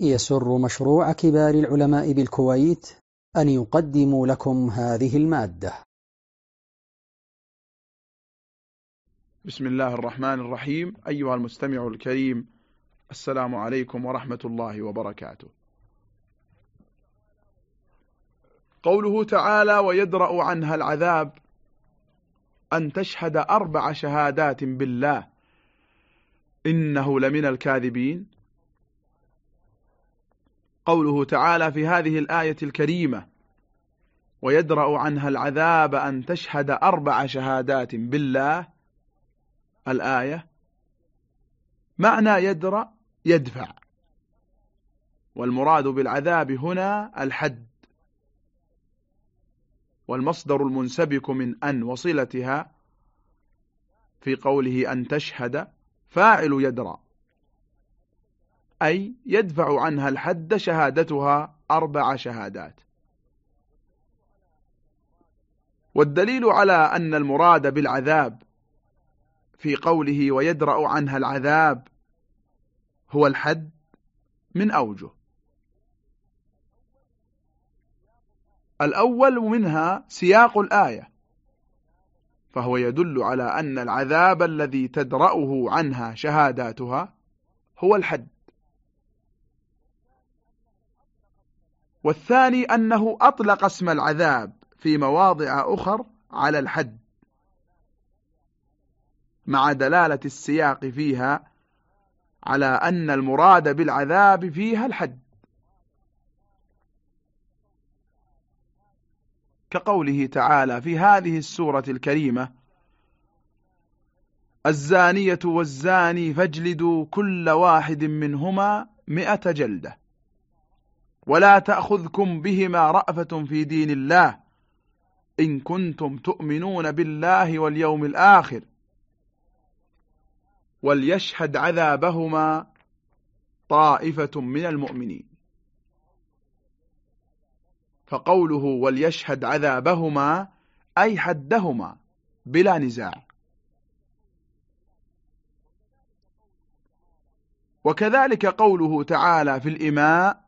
يسر مشروع كبار العلماء بالكويت أن يقدم لكم هذه المادة. بسم الله الرحمن الرحيم. أيها المستمع الكريم السلام عليكم ورحمة الله وبركاته. قوله تعالى ويدرأ عنها العذاب أن تشهد أربع شهادات بالله إنه لمن الكاذبين. قوله تعالى في هذه الآية الكريمة ويدرأ عنها العذاب أن تشهد أربع شهادات بالله. الآية معنى يدرأ يدفع. والمراد بالعذاب هنا الحد. والمصدر المنسبك من أن وصلتها في قوله أن تشهد فاعل يدرأ. أي يدفع عنها الحد شهادتها أربع شهادات. والدليل على أن المراد بالعذاب في قوله ويدرأ عنها العذاب هو الحد من أوجه. الأول منها سياق الآية فهو يدل على أن العذاب الذي تدرأه عنها شهاداتها هو الحد. والثاني أنه أطلق اسم العذاب في مواضع أخر على الحد مع دلالة السياق فيها على أن المراد بالعذاب فيها الحد. كقوله تعالى في هذه السورة الكريمة الزانية والزاني فاجلدوا كل واحد منهما مئة جلدة. ولا تأخذكم بهما رأفة في دين الله. إن كنتم تؤمنون بالله واليوم الآخر وليشهد عذابهما طائفة من المؤمنين. فقوله وليشهد عذابهما أي حدهما بلا نزاع. وكذلك قوله تعالى في الإماء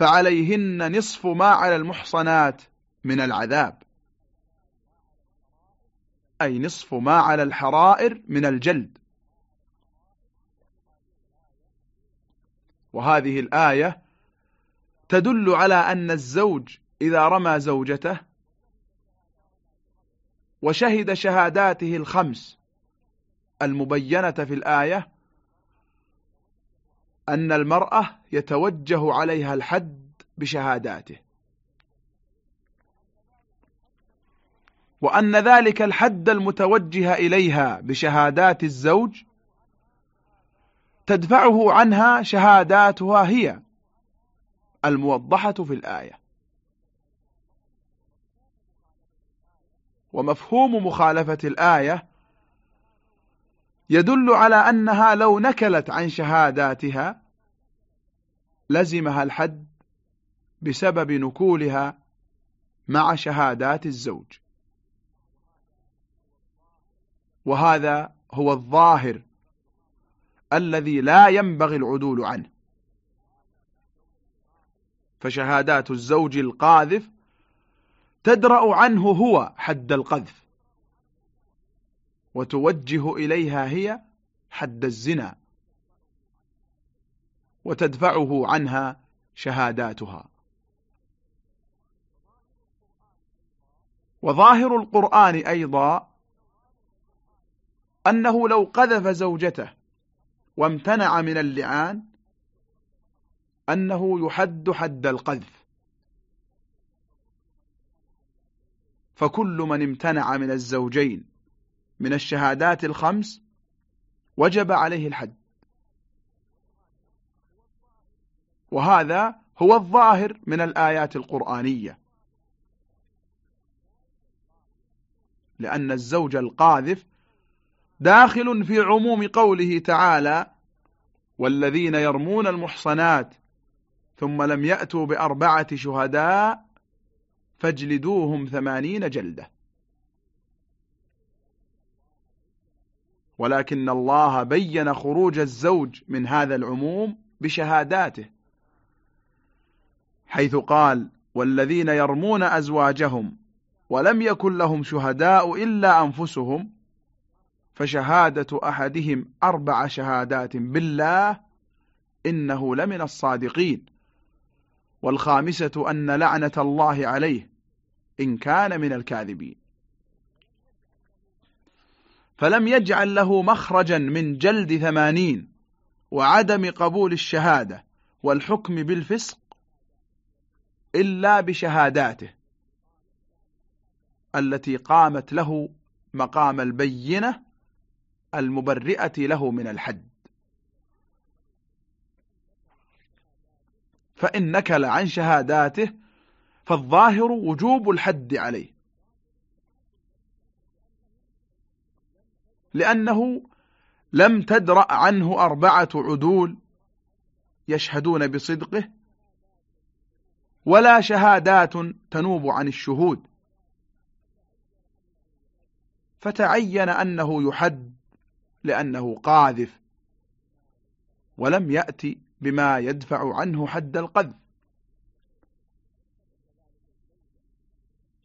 فعليهن نصف ما على المحصنات من العذاب. أي نصف ما على الحرائر من الجلد. وهذه الآية تدل على أن الزوج إذا رمى زوجته وشهد شهاداته الخمس المبينة في الآية أن المرأة يتوجه عليها الحد بشهاداته. وأن ذلك الحد المتوجه إليها بشهادات الزوج تدفعه عنها شهاداتها هي الموضحة في الآية. ومفهوم مخالفة الآية يدل على أنها لو نكلت عن شهاداتها لزمها الحد بسبب نكولها مع شهادات الزوج. وهذا هو الظاهر الذي لا ينبغي العدول عنه. فشهادات الزوج القاذف تدرأ عنه هو حد القذف. وتوجه إليها هي حد الزنا وتدفعه عنها شهاداتها. وظاهر القرآن أيضا أنه لو قذف زوجته وامتنع من اللعان أنه يحد حد القذف. فكل من امتنع من الزوجين من الشهادات الخمس وجب عليه الحد وهذا هو الظاهر من الآيات القرآنية. لأن الزوج القاذف داخل في عموم قوله تعالى والذين يرمون المحصنات ثم لم يأتوا بأربعة شهداء فاجلدوهم ثمانين جلدة ولكن الله بين خروج الزوج من هذا العموم بشهاداته حيث قال والذين يرمون أزواجهم ولم يكن لهم شهداء إلا أنفسهم فشهادة أحدهم أربع شهادات بالله إنه لمن الصادقين والخامسة أن لعنة الله عليه إن كان من الكاذبين. فلم يجعل له مخرجا من جلد ثمانين وعدم قبول الشهادة والحكم بالفسق إلا بشهاداته التي قامت له مقام البينة المبرئة له من الحد. فإن نكل عن شهاداته فالظاهر وجوب الحد عليه. لأنه لم تدرأ عنه أربعة عدول يشهدون بصدقه ولا شهادات تنوب عن الشهود. فتعين أنه يحد لأنه قاذف ولم يأتي بما يدفع عنه حد القذف.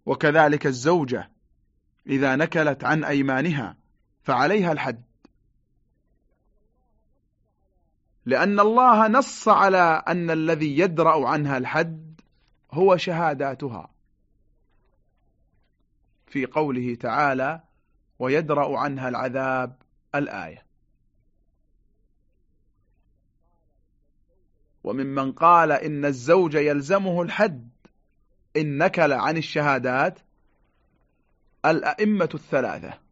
وكذلك الزوجة إذا نكلت عن أيمانها فعليها الحد. لأن الله نص على أن الذي يدرأ عنها الحد هو شهاداتها. في قوله تعالى ويدرأ عنها العذاب الآية وممن قال إن الزوج يلزمه الحد إن نكل عن الشهادات الأئمة الثلاثة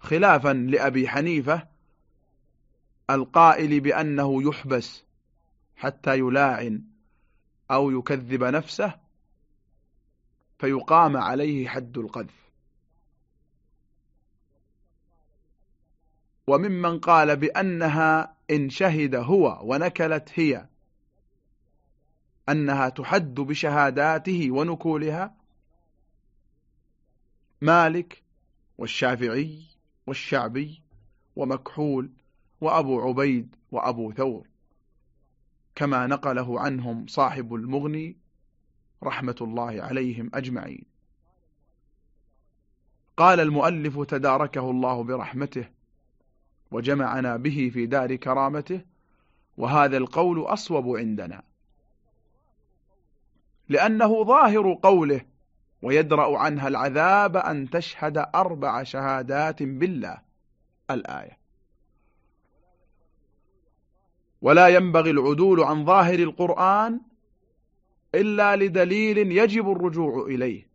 خلافا لأبي حنيفة القائل بأنه يحبس حتى يلاعن أو يكذب نفسه فيقام عليه حد القذف. وممن قال بأنها إن شهد هو ونكلت هي أنها تحد بشهاداته ونكولها مالك والشافعي والشعبي ومكحول وأبو عبيد وأبو ثور كما نقله عنهم صاحب المغني رحمة الله عليهم أجمعين. قال المؤلف تداركه الله برحمته وجمعنا به في دار كرامته وهذا القول أصوب عندنا لأنه ظاهر قوله ويدرأ عنها العذاب أن تشهد أربع شهادات بالله. الآية. ولا ينبغي العدول عن ظاهر القرآن إلا لدليل يجب الرجوع إليه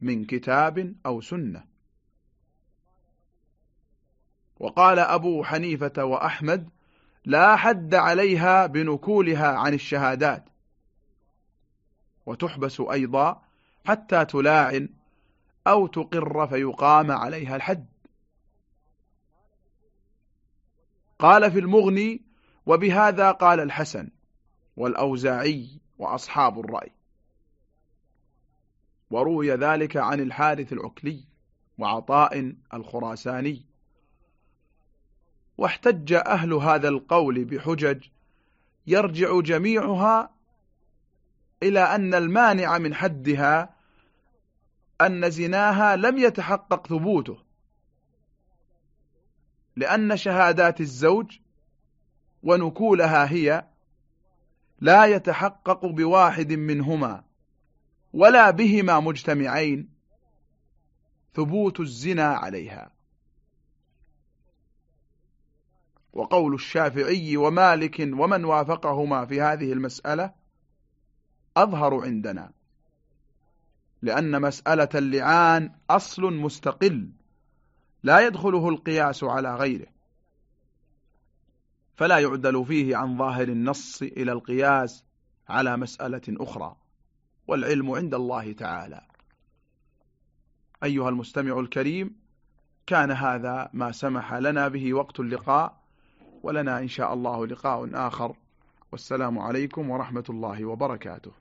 من كتاب أو سنة. وقال أبو حنيفة وأحمد لا حد عليها بنكولها عن الشهادات. وتحبس أيضا حتى تلاعن أو تقر فيقام عليها الحد. قال في المغني وبهذا قال الحسن والأوزاعي وأصحاب الرأي وروي ذلك عن الحارث العكلي وعطاء الخراساني. واحتج أهل هذا القول بحجج يرجع جميعها إلى أن المانع من حدها أن زناها لم يتحقق ثبوته لأن شهادات الزوج ونكولها هي لا يتحقق بواحد منهما ولا بهما مجتمعين ثبوت الزنا عليها. وقول الشافعي ومالك ومن وافقهما في هذه المسألة أظهر عندنا لأن مسألة اللعان أصل مستقل لا يدخله القياس على غيره فلا يعدل فيه عن ظاهر النص إلى القياس على مسألة أخرى والعلم عند الله تعالى. أيها المستمع الكريم كان هذا ما سمح لنا به وقت اللقاء ولنا إن شاء الله لقاء آخر والسلام عليكم ورحمة الله وبركاته.